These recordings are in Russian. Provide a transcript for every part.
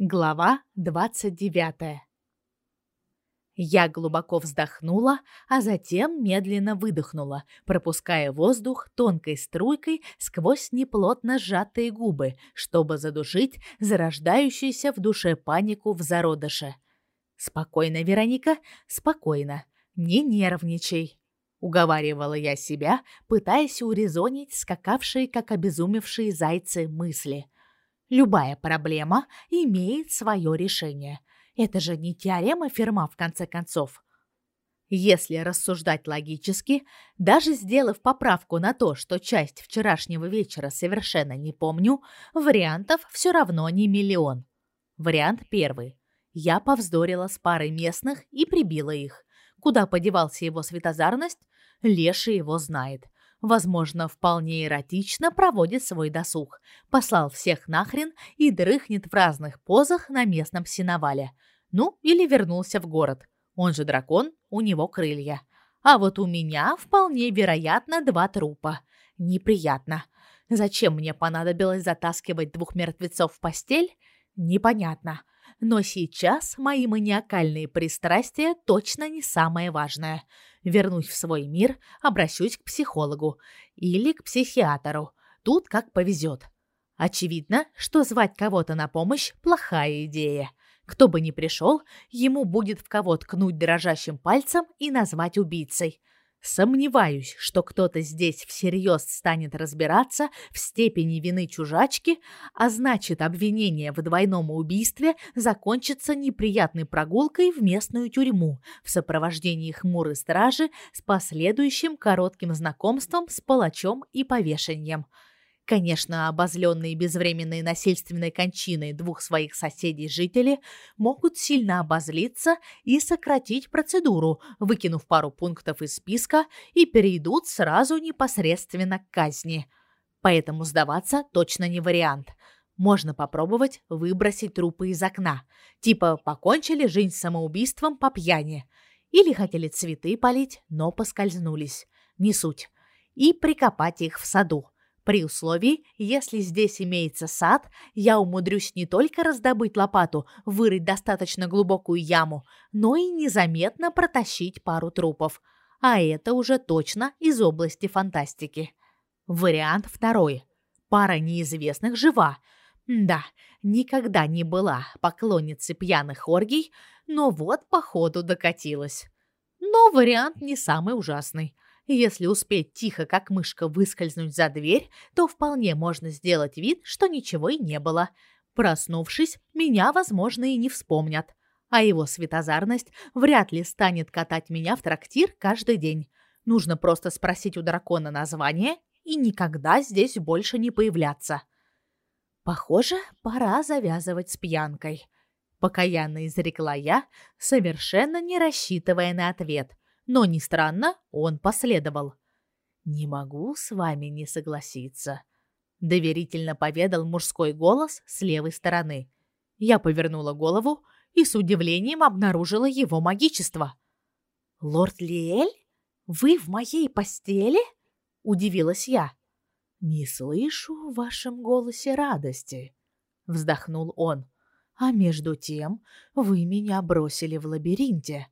Глава 29. Я глубоко вздохнула, а затем медленно выдохнула, пропуская воздух тонкой струйкой сквозь неплотно сжатые губы, чтобы задушить зарождающуюся в душе панику в зародыше. Спокойно, Вероника, спокойно. Не нервничай, уговаривала я себя, пытаясь урезонить скакавшие как обезумевшие зайцы мысли. Любая проблема имеет свое решение. Это же не теорема Ферма в конце концов. Если рассуждать логически, даже сделав поправку на то, что часть вчерашнего вечера совершенно не помню, вариантов все равно не миллион. Вариант первый. Я повздорила с парой местных и прибила их. Куда подевался его светозарность, Леший его знает возможно, вполне эротично проводит свой досуг. Послал всех нахрен и дрыхнет в разных позах на местном сеновале. Ну, или вернулся в город. Он же дракон, у него крылья. А вот у меня вполне вероятно два трупа. Неприятно. Зачем мне понадобилось затаскивать двух мертвецов в постель? Непонятно. Но сейчас мои маниакальные пристрастия точно не самое важное. Вернусь в свой мир, обращусь к психологу или к психиатру. Тут как повезет. Очевидно, что звать кого-то на помощь плохая идея. Кто бы ни пришел, ему будет в кого ткнуть дрожащим пальцем и назвать убийцей. Сомневаюсь, что кто-то здесь всерьез станет разбираться в степени вины чужачки, а значит, обвинение в двойном убийстве закончится неприятной прогулкой в местную тюрьму в сопровождении хмурой стражи с последующим коротким знакомством с палачом и повешением – Конечно, обозленные безвременной насильственной кончиной двух своих соседей жители могут сильно обозлиться и сократить процедуру, выкинув пару пунктов из списка и перейдут сразу непосредственно к казни. Поэтому сдаваться точно не вариант. Можно попробовать выбросить трупы из окна. Типа покончили жизнь самоубийством по пьяни. Или хотели цветы полить, но поскользнулись. Не суть. И прикопать их в саду. При условии, если здесь имеется сад, я умудрюсь не только раздобыть лопату, вырыть достаточно глубокую яму, но и незаметно протащить пару трупов. А это уже точно из области фантастики. Вариант второй. Пара неизвестных жива. Да, никогда не была поклонницей пьяных оргий, но вот походу докатилась. Но вариант не самый ужасный. Если успеть тихо, как мышка, выскользнуть за дверь, то вполне можно сделать вид, что ничего и не было. Проснувшись, меня, возможно, и не вспомнят. А его светозарность вряд ли станет катать меня в трактир каждый день. Нужно просто спросить у дракона название и никогда здесь больше не появляться. Похоже, пора завязывать с пьянкой. Покаянно изрекла я, совершенно не рассчитывая на ответ – но ни странно, он последовал. Не могу с вами не согласиться, доверительно поведал мужской голос с левой стороны. Я повернула голову и с удивлением обнаружила его магичество. Лорд Лиэль, вы в моей постели? удивилась я. Не слышу в вашем голосе радости, вздохнул он. А между тем, вы меня бросили в лабиринте.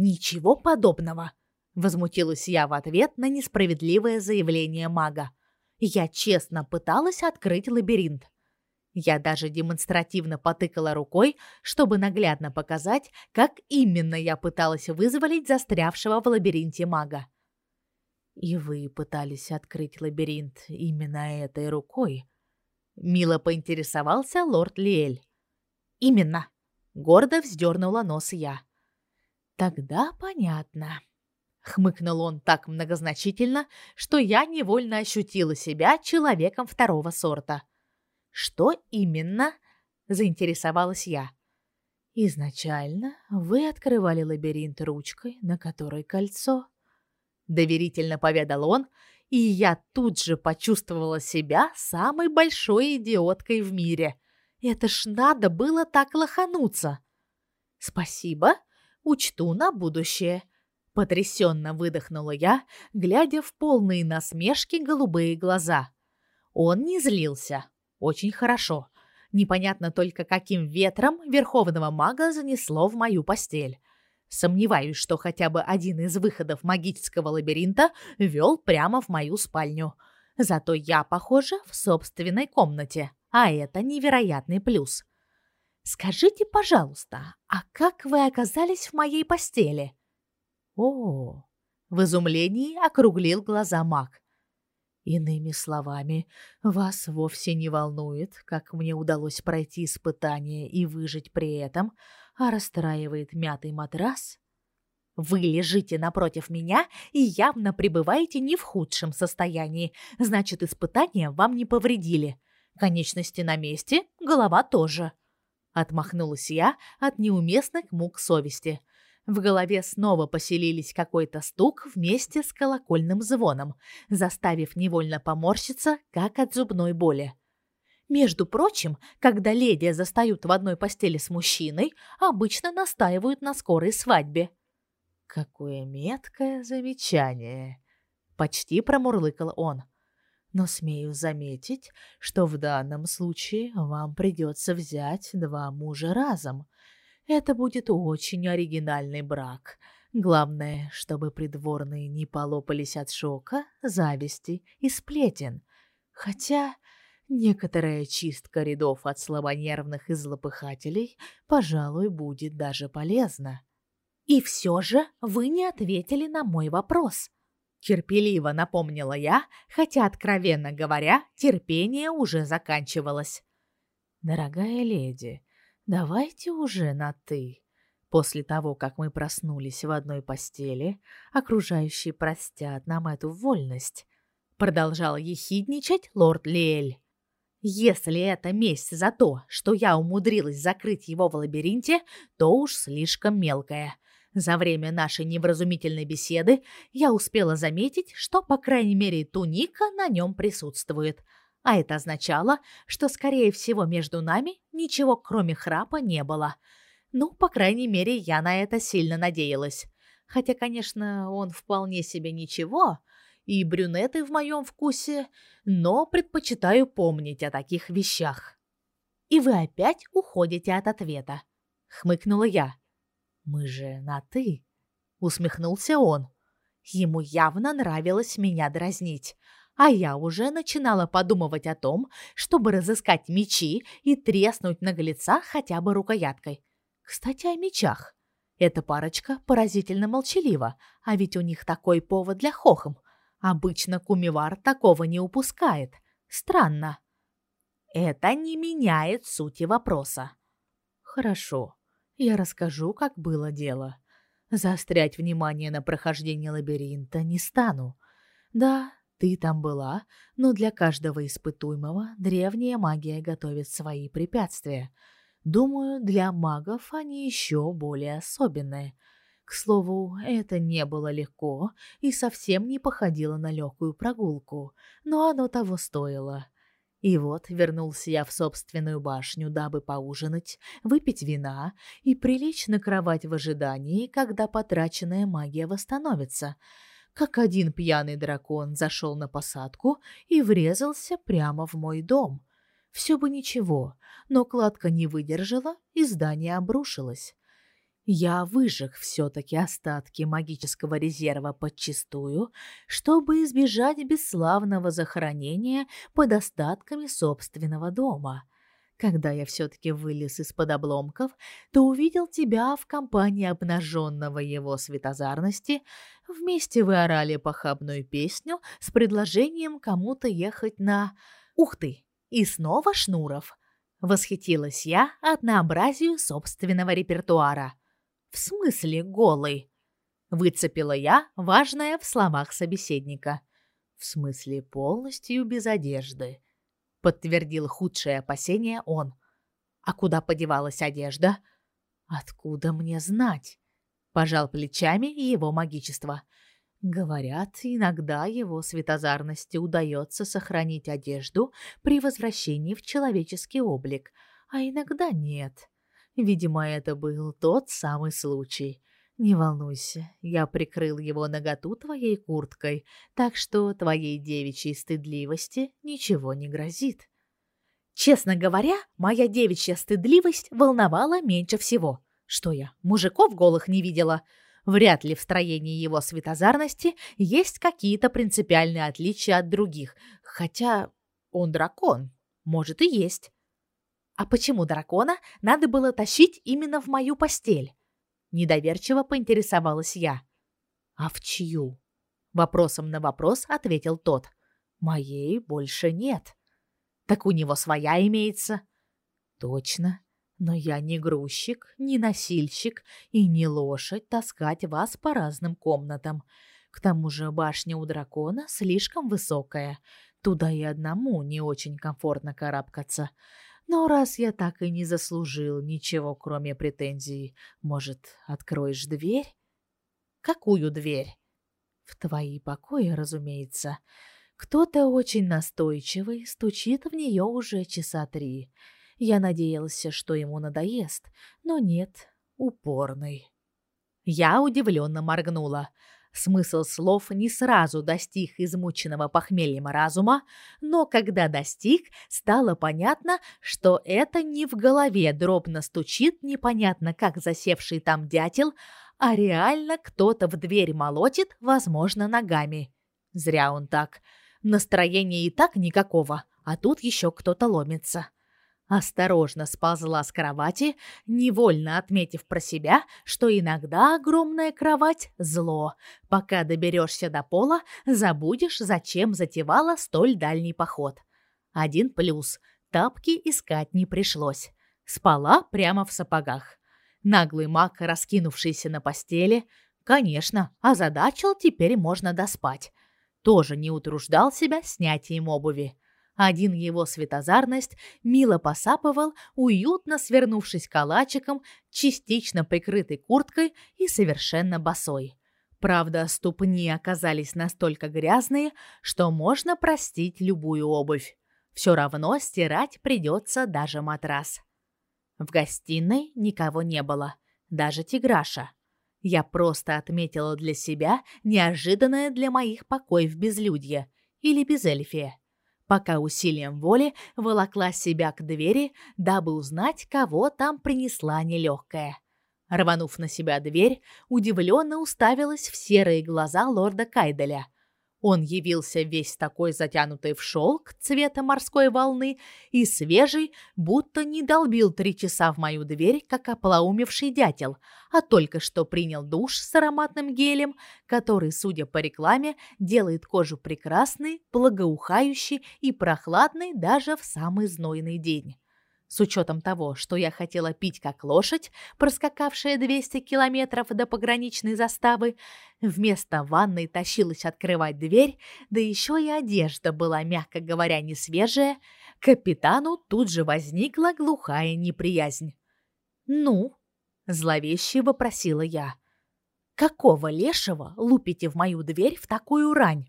Ничего подобного, возмутилась я в ответ на несправедливое заявление мага. Я честно пыталась открыть лабиринт. Я даже демонстративно потыкала рукой, чтобы наглядно показать, как именно я пыталась вызволить застрявшего в лабиринте мага. И вы пытались открыть лабиринт именно этой рукой? Мило поинтересовался лорд Лиэль. Именно, гордо вздернула нос я. Тогда понятно. Хмыкнул он так многозначительно, что я невольно ощутила себя человеком второго сорта. Что именно? заинтересовалась я. Изначально вы открывали лабиринт ручкой, на которой кольцо, доверительно поведал он, и я тут же почувствовала себя самой большой идиоткой в мире. Это ж надо было так лохануться. Спасибо, Учту на будущее. Потрясенно выдохнула я, глядя в полные насмешки голубые глаза. Он не злился. Очень хорошо. Непонятно только, каким ветром верховного мага занесло в мою постель. Сомневаюсь, что хотя бы один из выходов магического лабиринта вел прямо в мою спальню. Зато я, похоже, в собственной комнате, а это невероятный плюс. Скажите, пожалуйста, а как вы оказались в моей постели? О, в изумлении округлил глаза маг. Иными словами, вас вовсе не волнует, как мне удалось пройти испытание и выжить при этом, а расстраивает мятый матрас? Вы лежите напротив меня и явно пребываете не в худшем состоянии. Значит, испытания вам не повредили. Конечности на месте, голова тоже. Отмахнулась я от неуместных мук совести. В голове снова поселились какой-то стук вместе с колокольным звоном, заставив невольно поморщиться, как от зубной боли. Между прочим, когда леди застают в одной постели с мужчиной, обычно настаивают на скорой свадьбе. Какое меткое замечание, почти промурлыкал он. Но смею заметить, что в данном случае вам придется взять два мужа разом. Это будет очень оригинальный брак. Главное, чтобы придворные не полопались от шока, зависти и сплетен. Хотя некоторая чистка рядов от слабонервных и злопыхателей, пожалуй, будет даже полезна. И все же вы не ответили на мой вопрос. Терпеливо напомнила я, хотя, откровенно говоря, терпение уже заканчивалось. Дорогая леди, давайте уже на «ты». После того, как мы проснулись в одной постели, окружающие простят нам эту вольность. Продолжал ехидничать лорд Лиэль. Если это месть за то, что я умудрилась закрыть его в лабиринте, то уж слишком мелкая. За время нашей невразумительной беседы я успела заметить, что, по крайней мере, туника на нем присутствует. А это означало, что, скорее всего, между нами ничего, кроме храпа, не было. Ну, по крайней мере, я на это сильно надеялась. Хотя, конечно, он вполне себе ничего, и брюнеты в моем вкусе, но предпочитаю помнить о таких вещах. И вы опять уходите от ответа, хмыкнула я. Мы же на ты, усмехнулся он. Ему явно нравилось меня дразнить, а я уже начинала подумывать о том, чтобы разыскать мечи и треснуть наглеца хотя бы рукояткой. Кстати, о мечах. Эта парочка поразительно молчалива, а ведь у них такой повод для хохом. Обычно кумивар такого не упускает. Странно. Это не меняет сути вопроса. Хорошо. Я расскажу, как было дело. Заострять внимание на прохождении лабиринта не стану. Да, ты там была, но для каждого испытуемого древняя магия готовит свои препятствия. Думаю, для магов они еще более особенные. К слову, это не было легко и совсем не походило на легкую прогулку, но оно того стоило. И вот вернулся я в собственную башню, дабы поужинать, выпить вина и прилечь на кровать в ожидании, когда потраченная магия восстановится. Как один пьяный дракон зашел на посадку и врезался прямо в мой дом. Все бы ничего, но кладка не выдержала, и здание обрушилось. Я выжег все-таки остатки магического резерва подчистую, чтобы избежать бесславного захоронения под остатками собственного дома. Когда я все-таки вылез из-под обломков, то увидел тебя в компании обнаженного его светозарности. Вместе вы орали похабную песню с предложением кому-то ехать на... Ух ты! И снова Шнуров. Восхитилась я однообразию собственного репертуара. В смысле голый? Выцепила я, важное в словах собеседника. В смысле полностью без одежды, подтвердил худшее опасение он. А куда подевалась одежда? Откуда мне знать? Пожал плечами его магичество. Говорят, иногда его светозарности удается сохранить одежду при возвращении в человеческий облик, а иногда нет. Видимо, это был тот самый случай. Не волнуйся, я прикрыл его наготу твоей курткой, так что твоей девичьей стыдливости ничего не грозит. Честно говоря, моя девичья стыдливость волновала меньше всего. Что я, мужиков голых не видела? Вряд ли в строении его светозарности есть какие-то принципиальные отличия от других. Хотя он дракон. Может и есть. А почему дракона надо было тащить именно в мою постель? Недоверчиво поинтересовалась я. А в чью? Вопросом на вопрос ответил тот. Моей больше нет. Так у него своя имеется. Точно. Но я не грузчик, не носильщик и не лошадь таскать вас по разным комнатам. К тому же башня у дракона слишком высокая. Туда и одному не очень комфортно карабкаться. Но раз я так и не заслужил ничего, кроме претензий, может, откроешь дверь? Какую дверь? В твои покои, разумеется. Кто-то очень настойчивый стучит в нее уже часа три. Я надеялся, что ему надоест, но нет, упорный. Я удивленно моргнула. Смысл слов не сразу достиг измученного похмельем разума, но когда достиг, стало понятно, что это не в голове дробно стучит непонятно как засевший там дятел, а реально кто-то в дверь молотит, возможно, ногами. Зря он так. Настроения и так никакого, а тут еще кто-то ломится. Осторожно сползла с кровати, невольно отметив про себя, что иногда огромная кровать – зло. Пока доберешься до пола, забудешь, зачем затевала столь дальний поход. Один плюс – тапки искать не пришлось. Спала прямо в сапогах. Наглый маг, раскинувшийся на постели, конечно, озадачил, теперь можно доспать – тоже не утруждал себя снятием обуви. Один его светозарность мило посапывал, уютно свернувшись калачиком, частично прикрытой курткой и совершенно босой. Правда, ступни оказались настолько грязные, что можно простить любую обувь. Все равно стирать придется даже матрас. В гостиной никого не было, даже Тиграша. Я просто отметила для себя неожиданное для моих покоев безлюдье или безэльфие. Пока усилием воли волокла себя к двери, дабы узнать, кого там принесла нелегкая. Рванув на себя дверь, удивленно уставилась в серые глаза лорда Кайделя – он явился весь такой затянутый в шелк цвета морской волны и свежий, будто не долбил три часа в мою дверь, как оплоумевший дятел, а только что принял душ с ароматным гелем, который, судя по рекламе, делает кожу прекрасной, благоухающей и прохладной даже в самый знойный день. С учетом того, что я хотела пить как лошадь, проскакавшая 200 километров до пограничной заставы, вместо ванной тащилась открывать дверь, да еще и одежда была, мягко говоря, не свежая, капитану тут же возникла глухая неприязнь. «Ну?» – зловеще вопросила я. «Какого лешего лупите в мою дверь в такую рань?»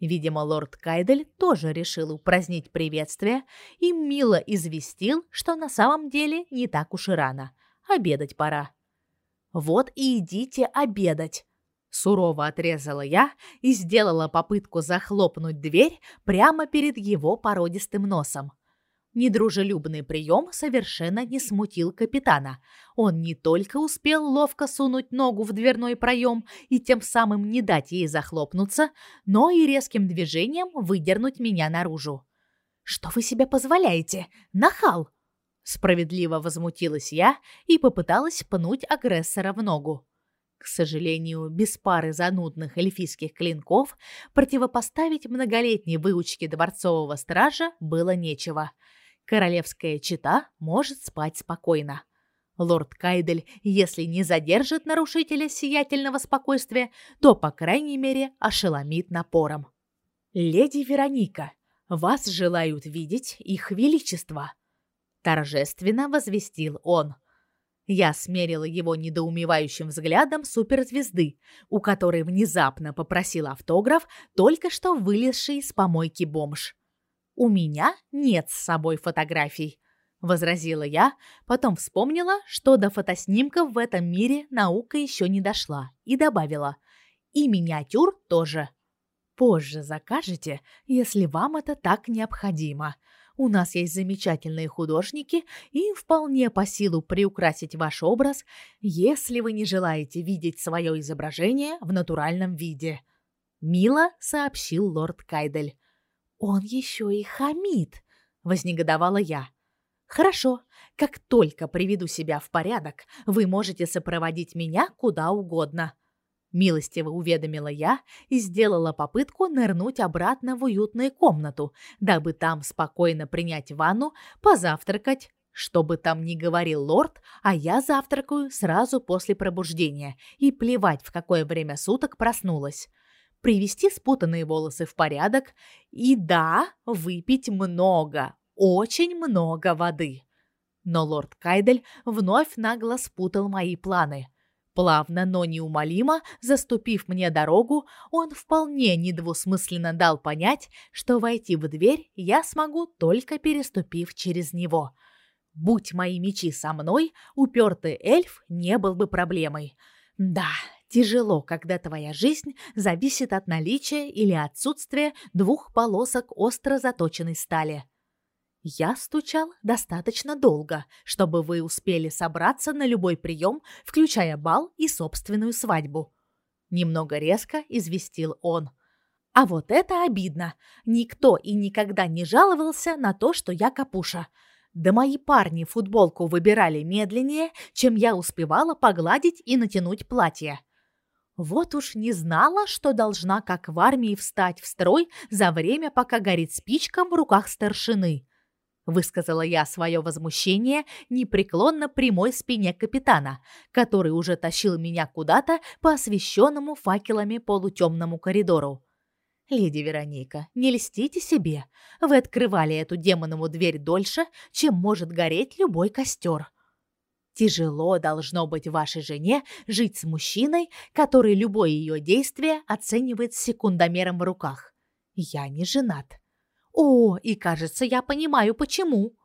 Видимо, лорд Кайдель тоже решил упразднить приветствие и мило известил, что на самом деле не так уж и рано. Обедать пора. Вот и идите обедать. Сурово отрезала я и сделала попытку захлопнуть дверь прямо перед его породистым носом. Недружелюбный прием совершенно не смутил капитана. Он не только успел ловко сунуть ногу в дверной проем и тем самым не дать ей захлопнуться, но и резким движением выдернуть меня наружу. «Что вы себе позволяете? Нахал!» Справедливо возмутилась я и попыталась пнуть агрессора в ногу. К сожалению, без пары занудных эльфийских клинков противопоставить многолетней выучке дворцового стража было нечего – Королевская чета может спать спокойно. Лорд Кайдель, если не задержит нарушителя сиятельного спокойствия, то, по крайней мере, ошеломит напором. «Леди Вероника, вас желают видеть их величество», – торжественно возвестил он. Я смерила его недоумевающим взглядом суперзвезды, у которой внезапно попросил автограф только что вылезший из помойки бомж. У меня нет с собой фотографий, возразила я, потом вспомнила, что до фотоснимков в этом мире наука еще не дошла, и добавила: и миниатюр тоже. Позже закажете, если вам это так необходимо. У нас есть замечательные художники, и вполне по силу приукрасить ваш образ, если вы не желаете видеть свое изображение в натуральном виде. Мило сообщил лорд Кайдель. Он еще и хамит, вознегодовала я. Хорошо, как только приведу себя в порядок, вы можете сопроводить меня куда угодно. Милостиво уведомила я и сделала попытку нырнуть обратно в уютную комнату, дабы там спокойно принять ванну, позавтракать, что бы там ни говорил лорд, а я завтракаю сразу после пробуждения, и плевать, в какое время суток проснулась. Привести спутанные волосы в порядок и да, выпить много, очень много воды. Но лорд Кайдель вновь нагло спутал мои планы – Плавно, но неумолимо, заступив мне дорогу, он вполне недвусмысленно дал понять, что войти в дверь я смогу только переступив через него. Будь мои мечи со мной, упертый эльф не был бы проблемой. Да, тяжело, когда твоя жизнь зависит от наличия или отсутствия двух полосок остро заточенной стали. Я стучал достаточно долго, чтобы вы успели собраться на любой прием, включая бал и собственную свадьбу. Немного резко известил он. А вот это обидно. Никто и никогда не жаловался на то, что я капуша. Да мои парни футболку выбирали медленнее, чем я успевала погладить и натянуть платье. Вот уж не знала, что должна, как в армии, встать в строй за время, пока горит спичка в руках старшины высказала я свое возмущение непреклонно прямой спине капитана, который уже тащил меня куда-то по освещенному факелами полутемному коридору. Леди Вероника, не льстите себе. Вы открывали эту демонову дверь дольше, чем может гореть любой костер. Тяжело должно быть вашей жене жить с мужчиной, который любое ее действие оценивает секундомером в руках. Я не женат. О, и кажется, я понимаю почему.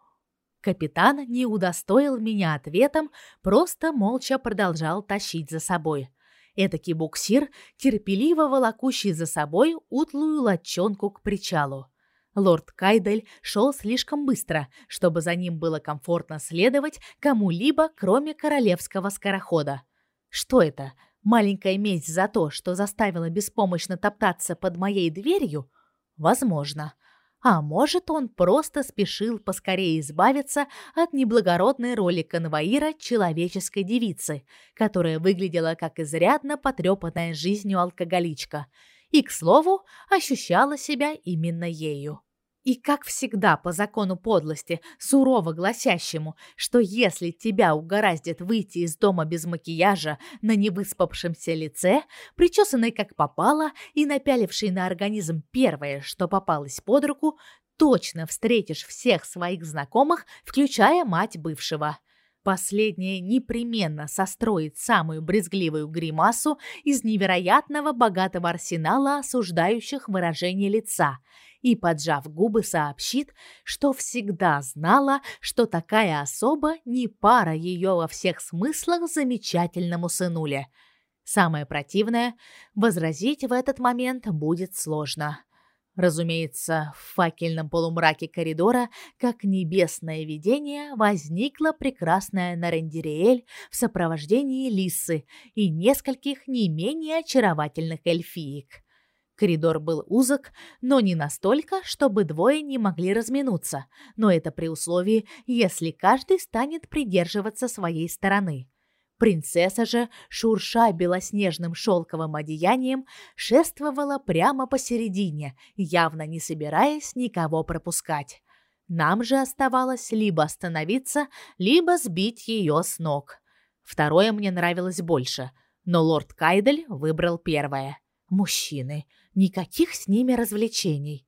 Капитан не удостоил меня ответом, просто молча продолжал тащить за собой. Этакий буксир, терпеливо волокущий за собой утлую лодчонку к причалу. Лорд Кайдель шел слишком быстро, чтобы за ним было комфортно следовать кому-либо, кроме королевского скорохода. Что это? Маленькая месть за то, что заставила беспомощно топтаться под моей дверью? Возможно. А может, он просто спешил поскорее избавиться от неблагородной роли конвоира человеческой девицы, которая выглядела как изрядно потрепанная жизнью алкоголичка, и, к слову, ощущала себя именно ею. И как всегда по закону подлости, сурово гласящему, что если тебя угораздит выйти из дома без макияжа на невыспавшемся лице, причесанной как попало и напялившей на организм первое, что попалось под руку, точно встретишь всех своих знакомых, включая мать бывшего. Последняя непременно состроит самую брезгливую гримасу из невероятного богатого арсенала осуждающих выражений лица – и, поджав губы, сообщит, что всегда знала, что такая особа не пара ее во всех смыслах замечательному сынуле. Самое противное — возразить в этот момент будет сложно. Разумеется, в факельном полумраке коридора, как небесное видение, возникла прекрасная Нарендириэль в сопровождении Лисы и нескольких не менее очаровательных эльфиек. Коридор был узок, но не настолько, чтобы двое не могли разминуться, но это при условии, если каждый станет придерживаться своей стороны. Принцесса же, шурша белоснежным шелковым одеянием, шествовала прямо посередине, явно не собираясь никого пропускать. Нам же оставалось либо остановиться, либо сбить ее с ног. Второе мне нравилось больше, но лорд Кайдель выбрал первое. Мужчины. Никаких с ними развлечений.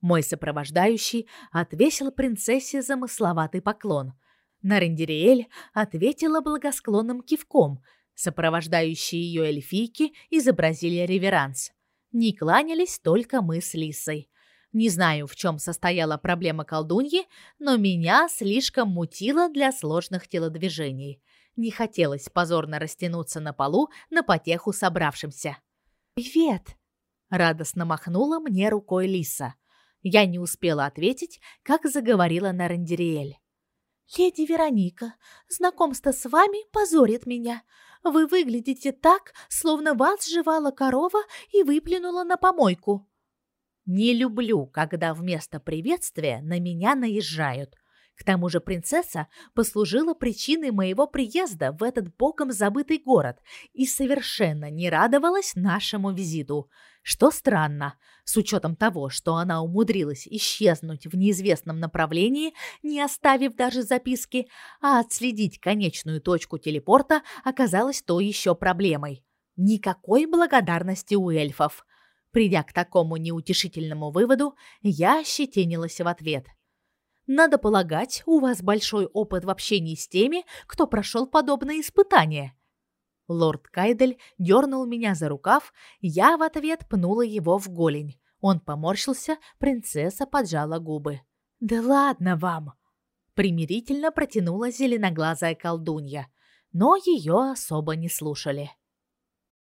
Мой сопровождающий отвесил принцессе замысловатый поклон. Нарендериэль ответила благосклонным кивком. Сопровождающие ее эльфийки изобразили реверанс. Не кланялись только мы с Лисой. Не знаю, в чем состояла проблема колдуньи, но меня слишком мутило для сложных телодвижений. Не хотелось позорно растянуться на полу на потеху собравшимся. «Привет!» Радостно махнула мне рукой Лиса. Я не успела ответить, как заговорила Нарандериэль. «Леди Вероника, знакомство с вами позорит меня. Вы выглядите так, словно вас жевала корова и выплюнула на помойку». «Не люблю, когда вместо приветствия на меня наезжают», к тому же принцесса послужила причиной моего приезда в этот богом забытый город и совершенно не радовалась нашему визиту. Что странно, с учетом того, что она умудрилась исчезнуть в неизвестном направлении, не оставив даже записки, а отследить конечную точку телепорта оказалось то еще проблемой. Никакой благодарности у эльфов. Придя к такому неутешительному выводу, я ощетинилась в ответ – надо полагать, у вас большой опыт в общении с теми, кто прошел подобные испытания. Лорд Кайдель дернул меня за рукав, я в ответ пнула его в голень. Он поморщился, принцесса поджала губы. Да ладно вам, примирительно протянула зеленоглазая колдунья, но ее особо не слушали.